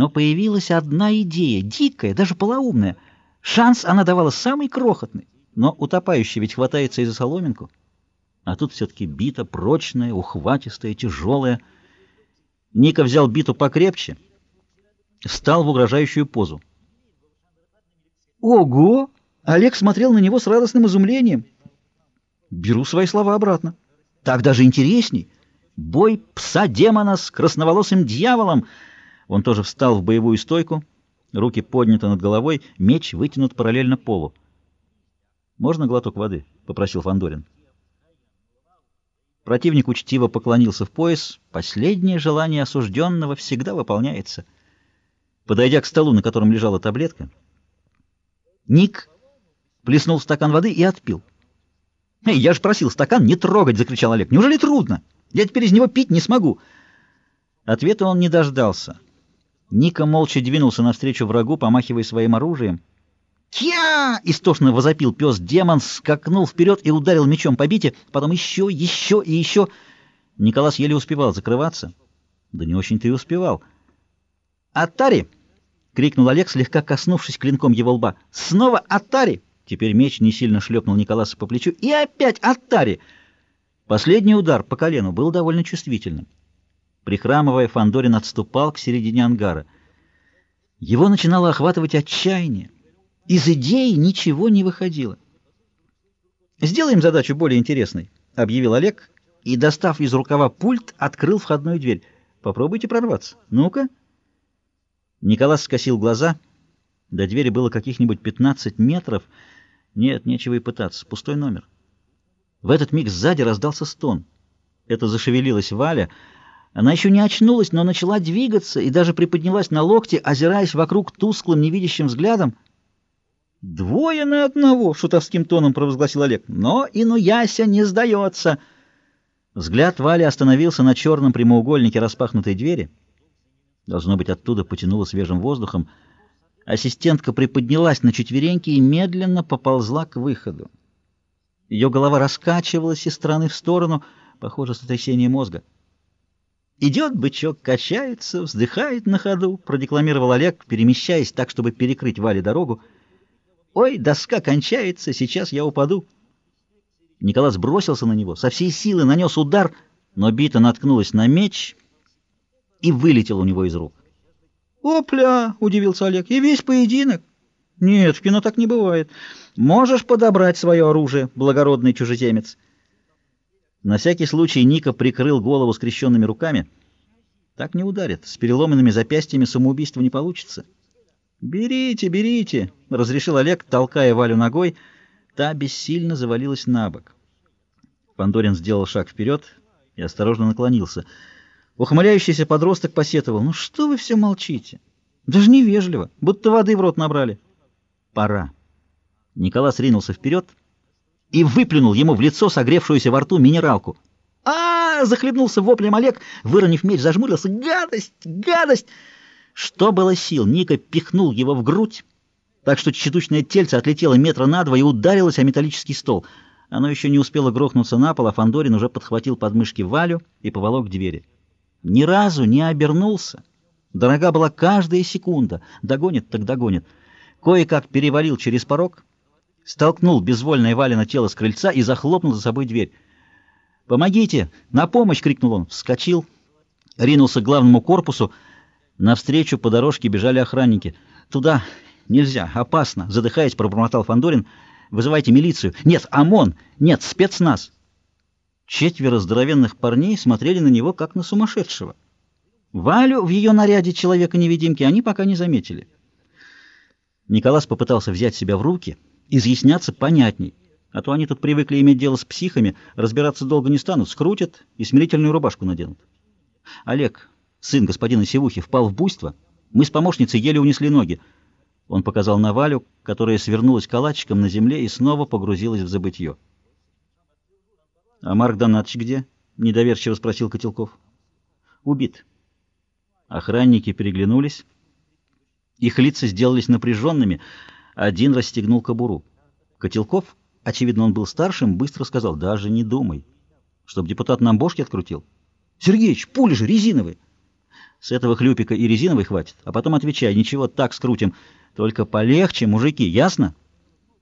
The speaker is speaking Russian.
Но появилась одна идея, дикая, даже полоумная. Шанс она давала самый крохотный, но утопающий ведь хватается и за соломинку. А тут все-таки бита прочная, ухватистая, тяжелая. Ника взял биту покрепче, встал в угрожающую позу. «Ого!» Олег смотрел на него с радостным изумлением. «Беру свои слова обратно. Так даже интересней. Бой пса-демона с красноволосым дьяволом!» Он тоже встал в боевую стойку, руки подняты над головой, меч вытянут параллельно полу. «Можно глоток воды?» — попросил Фандорин. Противник учтиво поклонился в пояс. Последнее желание осужденного всегда выполняется. Подойдя к столу, на котором лежала таблетка, Ник плеснул в стакан воды и отпил. «Эй, я же просил стакан не трогать!» — закричал Олег. «Неужели трудно? Я теперь из него пить не смогу!» Ответа он не дождался. Ника молча двинулся навстречу врагу, помахивая своим оружием. «Тя!» — истошно возопил пес-демон, скакнул вперед и ударил мечом по бите, потом еще, еще и еще. Николас еле успевал закрываться. Да не очень-то и успевал. «Атари!» — крикнул Олег, слегка коснувшись клинком его лба. «Снова Атари!» Теперь меч не сильно шлепнул Николаса по плечу. «И опять Атари!» Последний удар по колену был довольно чувствительным. Прихрамывая, Фандорин отступал к середине ангара. Его начинало охватывать отчаяние. Из идеи ничего не выходило. «Сделаем задачу более интересной», — объявил Олег, и, достав из рукава пульт, открыл входную дверь. «Попробуйте прорваться. Ну-ка». Николас скосил глаза. До двери было каких-нибудь 15 метров. Нет, нечего и пытаться. Пустой номер. В этот миг сзади раздался стон. Это зашевелилась Валя — она еще не очнулась, но начала двигаться и даже приподнялась на локте, озираясь вокруг тусклым невидящим взглядом. «Двое на одного!» — шутовским тоном провозгласил Олег. «Но Инуяся не сдается!» Взгляд Вали остановился на черном прямоугольнике распахнутой двери. Должно быть, оттуда потянуло свежим воздухом. Ассистентка приподнялась на четвереньки и медленно поползла к выходу. Ее голова раскачивалась из стороны в сторону, похоже, сотрясение мозга. «Идет бычок, качается, вздыхает на ходу», — продекламировал Олег, перемещаясь так, чтобы перекрыть Вале дорогу. «Ой, доска кончается, сейчас я упаду». Николас бросился на него, со всей силы нанес удар, но бита наткнулась на меч и вылетел у него из рук. «Опля!» — удивился Олег. «И весь поединок?» «Нет, в кино так не бывает. Можешь подобрать свое оружие, благородный чужеземец». На всякий случай Ника прикрыл голову скрещенными руками. Так не ударит. С переломанными запястьями самоубийство не получится. «Берите, берите!» — разрешил Олег, толкая Валю ногой. Та бессильно завалилась на бок. Пандорин сделал шаг вперед и осторожно наклонился. Ухмыляющийся подросток посетовал. «Ну что вы все молчите? Даже невежливо, будто воды в рот набрали». «Пора». Николас ринулся вперед — и выплюнул ему в лицо согревшуюся во рту минералку. а, -а, -а захлебнулся воплем Олег, выронив меч, зажмурился. «Гадость! Гадость!» Что было сил, Ника пихнул его в грудь, так что тщедушное тельце отлетело метра на два и ударилось о металлический стол. Оно еще не успело грохнуться на пол, а Фандорин уже подхватил подмышки Валю и поволок к двери. Ни разу не обернулся. Дорога была каждая секунда. Догонит, так догонит. Кое-как перевалил через порог — столкнул безвольное Валина тело с крыльца и захлопнул за собой дверь. «Помогите! На помощь!» — крикнул он. Вскочил, ринулся к главному корпусу. Навстречу по дорожке бежали охранники. «Туда нельзя, опасно!» — задыхаясь, пробормотал Фандорин. «Вызывайте милицию!» «Нет, ОМОН! Нет, спецназ!» Четверо здоровенных парней смотрели на него, как на сумасшедшего. Валю в ее наряде человека-невидимки они пока не заметили. Николас попытался взять себя в руки — изъясняться понятней. А то они тут привыкли иметь дело с психами, разбираться долго не станут, скрутят и смирительную рубашку наденут. Олег, сын господина Севухи, впал в буйство. Мы с помощницей еле унесли ноги. Он показал на Валю, которая свернулась калачиком на земле и снова погрузилась в забытье. — А Марк Донатович где? — недоверчиво спросил Котелков. — Убит. Охранники переглянулись. Их лица сделались напряженными — один расстегнул кобуру. Котелков, очевидно, он был старшим, быстро сказал, даже не думай, чтобы депутат нам бошки открутил. Сергеич, пули же резиновые. С этого хлюпика и резиновой хватит, а потом отвечай, ничего, так скрутим. Только полегче, мужики, ясно?